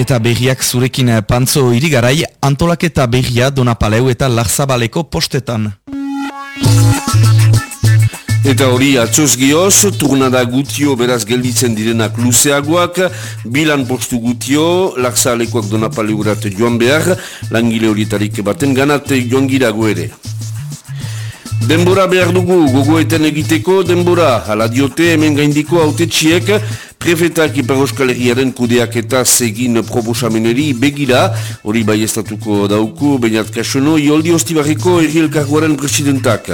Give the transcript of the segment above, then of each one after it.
eta berriak zurekin eh, pantzo irigarai antolaketa berria Donapaleu eta Larzabaleko postetan. Eta hori atzoz gioz, turnada gutio beraz gelditzen direnak luzeagoak, bilan postu gutio, Larzalekoak Donapaleurat joan behar, langile horietarik baten ganate joan girago ere. Denbora behar dugu, gogoeten egiteko, denbora, ala diote hemen gaindiko autetxiek, prefetak Ipar Euskal Herriaren kudeak eta zegin proposameneri begira, hori bai estatuko dauku, bainat kasono, ioldi hostibarriko errielkarguaren presidentak.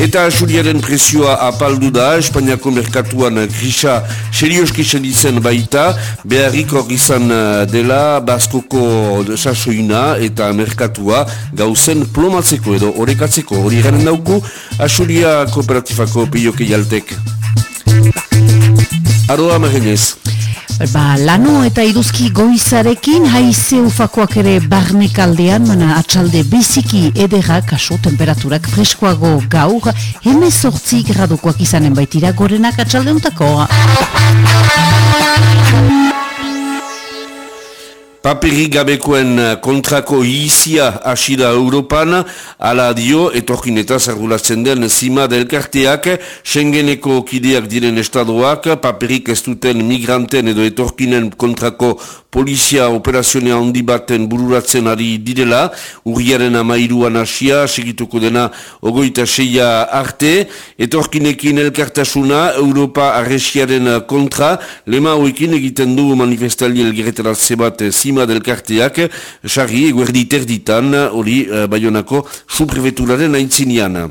Eta asuriaren presioa apaldu da, Espainiako merkatuan krisa serioski senditzen baita, beharrik hor izan eh, dela Baskoko sasoina eta merkatua gauzen plomatzeko edo horrekatzeko hori garen dauku, asuria kooperatifako pioke jaltek. Aroa magenez. Ba, lano eta iduzki goizarekin haize ufakoak ere barnekaldean, mana atxalde biziki edera kaso temperaturak freskoago gaur, heme sortzi gradokoak izanen baitira gorenak atxalde untako. Paperi gabekoen eh, kontrako izia asira Europan, ala dio, etorkin eta zargulatzen den zima delkarteak, Schengeneko kideak diren estadoak, paperik ez duten migranten edo etorkinen kontrako polizia operazionea handi baten bururatzen ari direla, urriaren amairuan asia, segituko dena ogoita seia arte, etorkinekin elkartasuna, Europa arresiaren kontra, lema hoekin egiten du manifestali elgereteratze bat zima delkarteak, sarri eguerdi terditan, hori uh, baionako suprefeturaren aintzinean.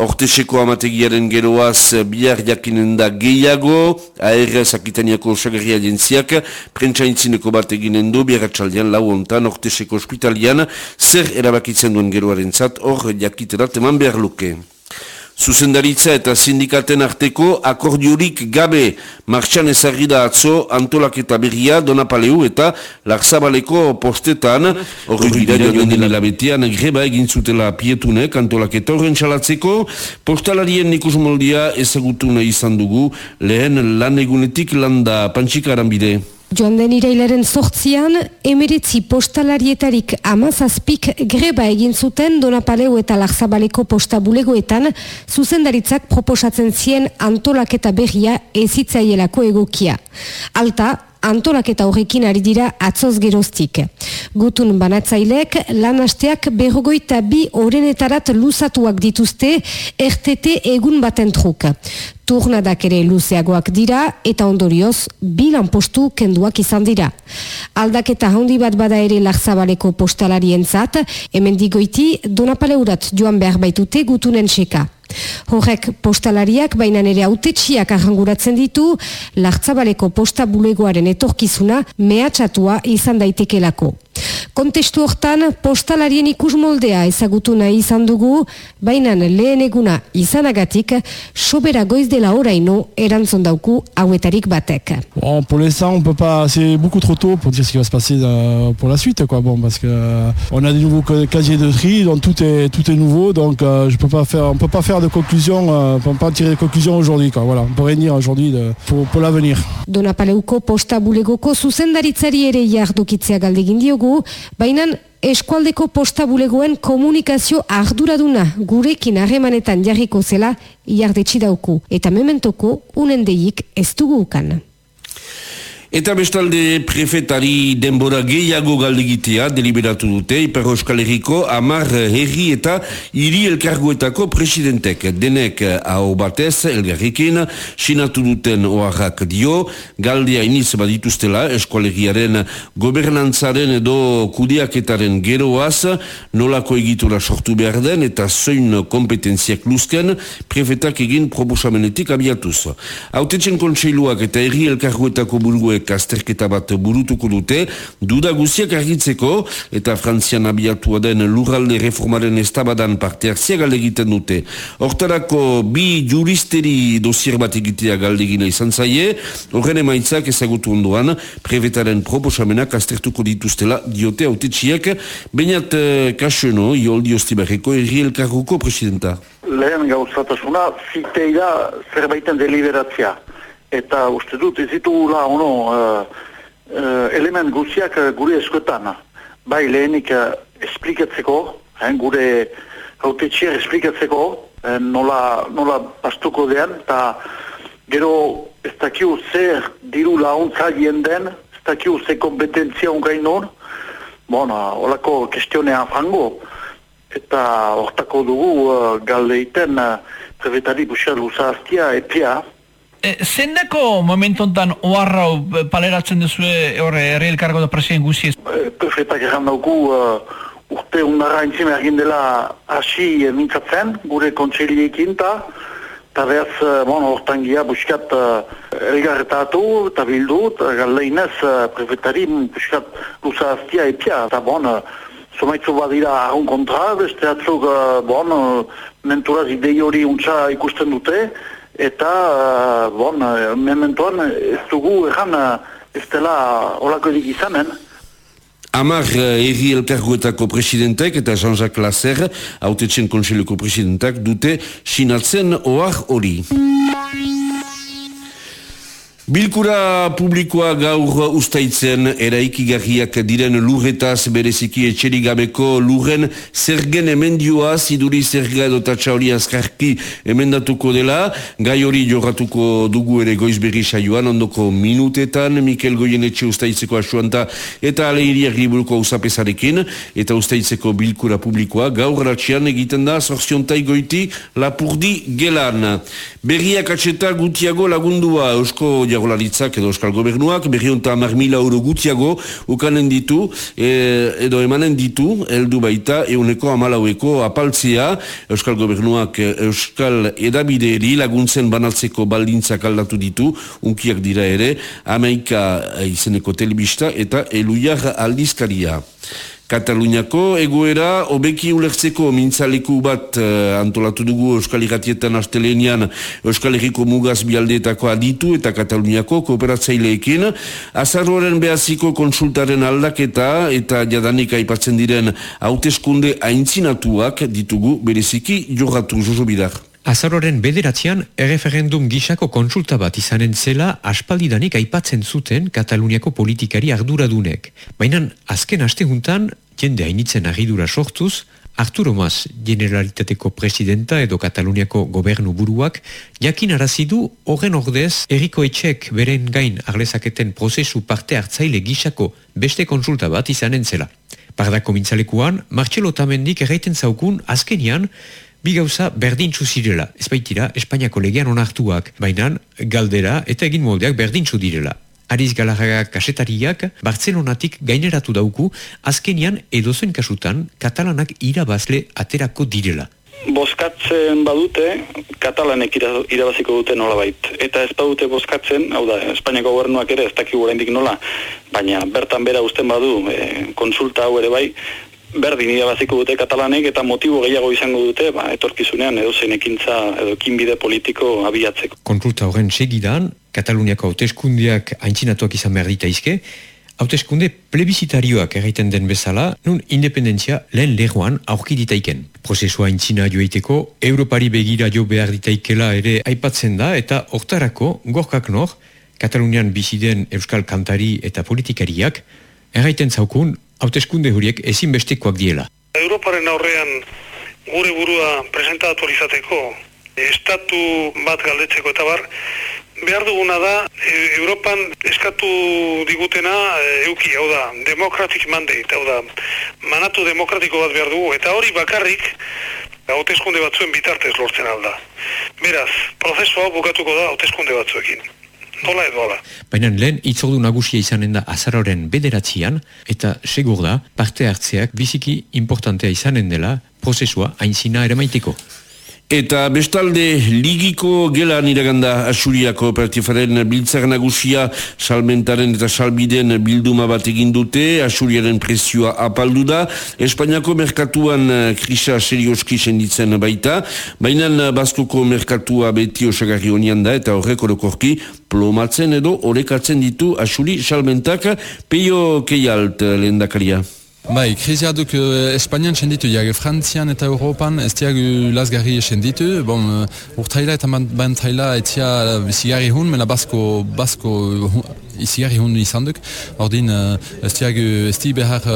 Horteseko amategiaren geroaz bihar jakinen da gehiago, AR Zakitaniako osagarria jentziak, prentsaintzineko bat eginen du, bihar atxaldean lau ontan, Horteseko ospitalian, zer erabakitzen duen geroaren zat, hor jakiterat eman behar luke. Zuzendaritza eta sindikaten arteko akordiorik gabe martxan ezagri da atzo antolaketa berria Donapaleu eta Larzabaleko postetan. Horri dira joan den greba egin zutela pietunek antolaketa horren txalatzeko postalarien nikus moldia ezagutu nahi izan dugu. Lehen lan egunetik landa pantxikaran bide. Joan den irailaren sortzian, emeretzi postalarietarik amazazpik greba egin zuten Donapaleu eta Larzabaleko postabulegoetan zuzendaritzak proposatzen zien antolaketa berria ezitzaielako egokia. Alta, antolaketa horrekin ari dira atzoz geroztik. Gutun banatzailek, lan hasteak berrogoita bi orenetarat luzatuak dituzte RTT egun baten truk. Turnadak ere luzeagoak dira eta ondorioz bilan postu kenduak izan dira. Aldaketa handi bat bada ere larzabaleko postalarien zat, hemen digoiti donapaleurat joan behar baitute gutunen seka. Horrek postalariak baina ere autetxiak arranguratzen ditu, lartzabaleko posta bulegoaren etorkizuna mehatxatua izan daitekelako. Kontestu hortan, postalarien ikus moldea ezagutu nahi izan dugu, baina lehen eguna izanagatik, sobera goiz dela oraino erantzon dauku hauetarik batek. Bon, pour l'instant, on peut pas, c'est beaucoup trop tôt pour dire ce qui va se passer euh, pour la suite, quoi. Bon, parce que euh, on a des nouveaux casiers de tri, donc tout est tout est nouveau, donc euh, je peux pas faire, on peut pas faire de conclusion, euh, on peut pas tirer de conclusion aujourd'hui, quoi. Voilà, on peut rien dire aujourd'hui pour, pour l'avenir. Donapaleuko posta bulegoko zuzendaritzari ere jardukitzea galdegin diogu, baina eskualdeko posta bulegoen komunikazio arduraduna gurekin harremanetan jarriko zela iardetsi dauku, eta mementoko unendeik ez dugu ukan. Eta bestalde prefetari denbora gehiago galdegitea deliberatu dute Iper Euskal Herriko amar herri eta hiri elkargoetako presidentek. Denek hau batez elgarrikin sinatu duten oarrak dio galdea iniz badituztela eskualeriaren gobernantzaren edo kudiaketaren geroaz nolako egitura sortu behar den eta zoin kompetentziak luzken prefetak egin probosamenetik abiatuz. Autetzen kontseiluak eta herri elkargoetako burguek hauek azterketa bat burutuko dute, duda guziak argitzeko eta frantzian abiatua den lurralde reformaren estabadan parte hartzia galde egiten dute. Hortarako bi juristeri dosier bat egitea galde gina izan zaie, horren emaitzak ezagutu ondoan, prevetaren proposamenak aztertuko dituztela diote autetxiek, bainat eh, kaseno, ioldi ostibarreko, erri elkarruko presidenta. Lehen gauzatasuna, ziteira zerbaiten deliberatzea eta uste dut ez ditugula ono uh, uh, element guziak uh, gure eskuetan. Bai lehenik uh, esplikatzeko, hein, gure hautetxier esplikatzeko, eh, nola, nola pastuko den, eta gero ez dakiu zer diru launtza den, ez dakiu ze kompetentzia ungain non, bona, holako kestionea fango, eta hortako dugu uh, galdeiten uh, prefetari buxa luzaztia epia. E, Zendeko momentu enten oharra paleratzen duzue horre herri elkargo da presien guziez? Prefetak erran dauku uh, urte undarra entzime egin dela hasi mintzatzen, gure kontseiliekin eta eta behaz, bon, hortan gia buskat uh, elgarretatu eta bildu, eta galdeinez uh, prefetari buskat luzaztia epia, eta bon, uh, Zomaitzu badira ahun kontra, beste atzuk, uh, bon, uh, menturaz idei hori untsa ikusten dute, eta, bon, mementoan ez dugu egan uh, ez dela horako edik izanen. Amar erri elkargoetako presidentek eta Jean-Jacques Lasser, autetxen konseleko presidentak, dute sinatzen ohar hori. Bilkura publikoa gaur ustaitzen eraikigarriak diren lurretaz bereziki etxerigabeko lurren zergen emendioa ziduri zerga edo tatsa hori azkarki emendatuko dela. Gai hori jorratuko dugu ere goizberri saioan ondoko minutetan Mikel Goyen etxe ustaitzeko asuanta eta aleiriak riburuko usapezarekin eta ustaitzeko bilkura publikoa gaur ratxian egiten da zorziontai goiti lapurdi gelan. Berriak atxeta gutiago lagundua eusko jaurlaritzak edo euskal gobernuak berrionta hamar mila euro gutiago ukanen ditu e, edo emanen ditu heldu baita euneko amalaueko apaltzea. Euskal gobernuak e, euskal edabideeri laguntzen banaltzeko baldintzak aldatu ditu unkiak dira ere amaika izeneko telebista eta eluiar aldizkaria Kataluniako egoera obeki ulertzeko mintzaleku bat uh, antolatu dugu Euskal Iratietan astelenian Euskal Herriko mugaz bialdeetako aditu eta Kataluniako kooperatzaileekin. Azarroaren behaziko konsultaren aldaketa eta jadanik aipatzen diren hauteskunde aintzinatuak ditugu bereziki jorratu jozo bidar. Azaroren bederatzean, erreferendum gisako konsulta bat izanen zela aspaldidanik aipatzen zuten Kataluniako politikari arduradunek. Baina azken astehuntan, jende hainitzen agidura sortuz, Arturo Mas, generalitateko presidenta edo Kataluniako gobernu buruak, jakin arazidu horren ordez eriko etxek beren gain arlezaketen prozesu parte hartzaile gisako beste konsulta bat izanen zela. Pardako mintzalekuan, Marcelo Tamendik erraiten zaukun azkenian, Bi gauza berdintzu zirela, ez baitira Espainiako legean onartuak, baina galdera eta egin moldeak berdintzu direla. Ariz Galarraga kasetariak Bartzelonatik gaineratu dauku, azkenian edozen kasutan katalanak irabazle aterako direla. Boskatzen badute, katalanek irabaziko dute nola bait. Eta ez badute boskatzen, hau da, Espainiako gobernuak ere ez dakik nola, baina bertan bera usten badu, e, konsulta hau ere bai, berdin irabaziko dute katalanek eta motibo gehiago izango dute ba, etorkizunean edo zein ekintza edo kinbide politiko abiatzeko. Konsulta horren segidan, Kataluniako hauteskundiak aintzinatuak izan behar ditaizke, hauteskunde plebizitarioak erraiten den bezala, nun independentzia lehen lehuan aurki ditaiken. Prozesua aintzina joiteko, Europari begira jo behar ditaikela ere aipatzen da, eta hortarako, gorkak nor, Katalunian biziden euskal kantari eta politikariak, erraiten zaukun, hauteskunde horiek ezinbestekoak diela. Europaren aurrean gure burua presentatu izateko estatu bat galdetzeko eta bar, behar duguna da e, Europan eskatu digutena e, euki, hau da, demokratik mandate, hau da, manatu demokratiko bat behar dugu, eta hori bakarrik hauteskunde batzuen bitartez lortzen alda. Beraz, prozesua bukatuko da hauteskunde batzuekin nola edo ala. Baina lehen itzordu nagusia izanen da azaroren bederatzean, eta segur da parte hartzeak biziki importantea izanen dela prozesua aintzina ere maiteko. Eta bestalde ligiko gelan iraganda Asuriako operatifaren biltzar nagusia salmentaren eta salbiden bilduma bat egin dute, Asuriaren presioa apaldu da, Espainiako merkatuan eh, krisa serioski senditzen baita, baina bastuko merkatua beti osagarri honian da eta horrek orokorki plomatzen edo horrekatzen ditu Asuri salmentak peio keialt lehen dakaria. Bai, krizia duk uh, Espainian senditu, jage Frantzian eta Europan ez diagu lasgarri senditu. Bon, uh, urtaila eta bantaila etia bizigarri hun, mena basko, basko izigarri hundu izan duk. Ordin, uh, ez diag, ez di behar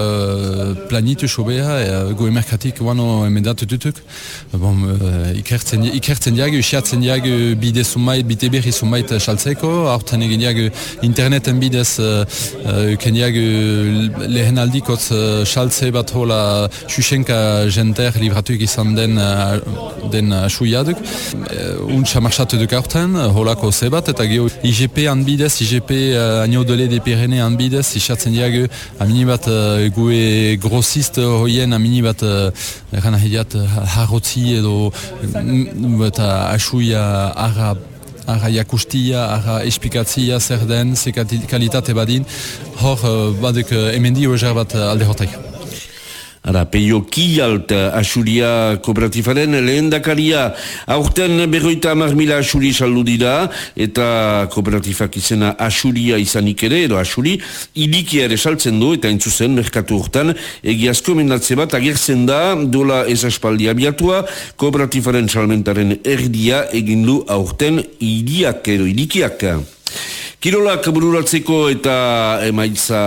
planitu sobea, uh, go emerkatik wano emendatu dutuk. Bon, ikertzen, ikertzen diag, usiatzen diag bide berri saltzeko, hortan egin diag interneten bidez diag lehen aldikotz saltze bat hola xuxenka jenter izan den den marsatu duk hortan, holako zebat, eta geho IGP IGP Agno de de Pirene anbidez, isatzen diag amini bat uh, gue grossist hoien amini bat uh, eran ahidiat harrotzi edo eta asuia ara ara jakustia, ara espikatzia zer den, ze kalitate badin, hor badek emendi oejar bat alde hortaik. Ara, peio kialt asuria kooperatifaren lehen dakaria. Aurten berroita amar mila asuri saldu dira, eta kooperatifak izena asuria izanik ere, edo asuri, ilikia ere saltzen du, eta entzuzen, merkatu urtan, egiazko mendatze bat agertzen da, dola ez aspaldi abiatua, kooperatifaren salmentaren erdia egin du aurten iliak edo ilikiak. Kirolak bururatzeko eta emaitza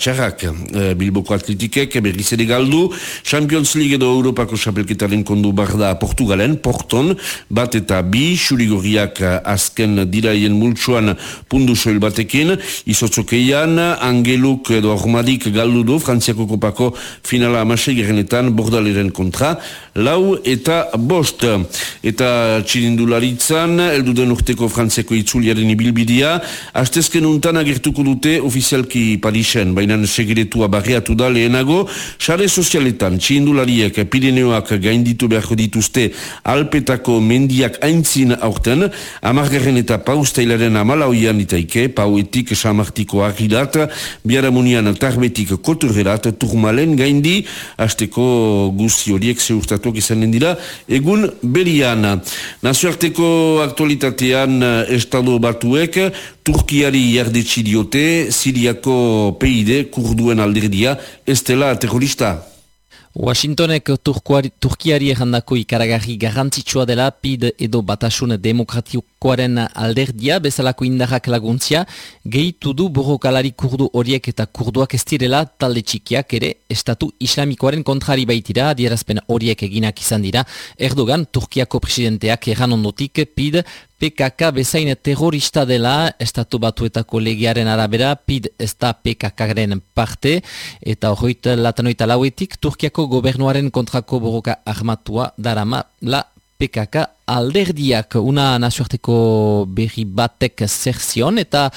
txarrak e, Bilboko atletikek berriz ere galdu. Champions League edo Europako xapelketaren kondu barda Portugalen, Porton, bat eta bi Xurigorriak azken diraien multsuan pundu soil batekin. Izotzokeian, Angeluk edo Armadik galdu du Frantziako kopako finala amasei gerenetan bordaleren kontra lau eta bost. Eta txirindularitzan elduden urteko Frantziako itzuliaren ibilbidia Astezken untan agertuko dute ofizialki Parisen, baina segretua barriatu da lehenago, sare sozialetan txindulariek Pirineoak gainditu beharko dituzte alpetako mendiak aintzin aurten, amargarren eta paustailaren amalauian itaike, pauetik samartiko agilat, biaramunian tarbetik koturrerat, turmalen gaindi, asteko guzti horiek zeurtatuak izanen dira, egun berian. Nazioarteko aktualitatean estado batuek, Turkiari jardetsi diote, Siriako peide kurduen alderdia, ez dela terrorista. Washingtonek Turkuari, Turkiari errandako ikaragarri garrantzitsua dela PID edo batasun demokratikoaren alderdia bezalako indarrak laguntzia, gehitu du borrokalari kurdu horiek eta kurduak ez direla talde txikiak ere estatu islamikoaren kontrari baitira, adierazpen horiek eginak izan dira, Erdogan Turkiako presidenteak erran ondotik PID PKK bezain terrorista dela, estatu batuetako legiaren arabera, PID ez da PKKaren parte, eta horreit latanoita lauetik, Turkiako gobernuaren kontrako borroka armatua darama la PKK alderdiak. Una nazioarteko berri batek zerzion, eta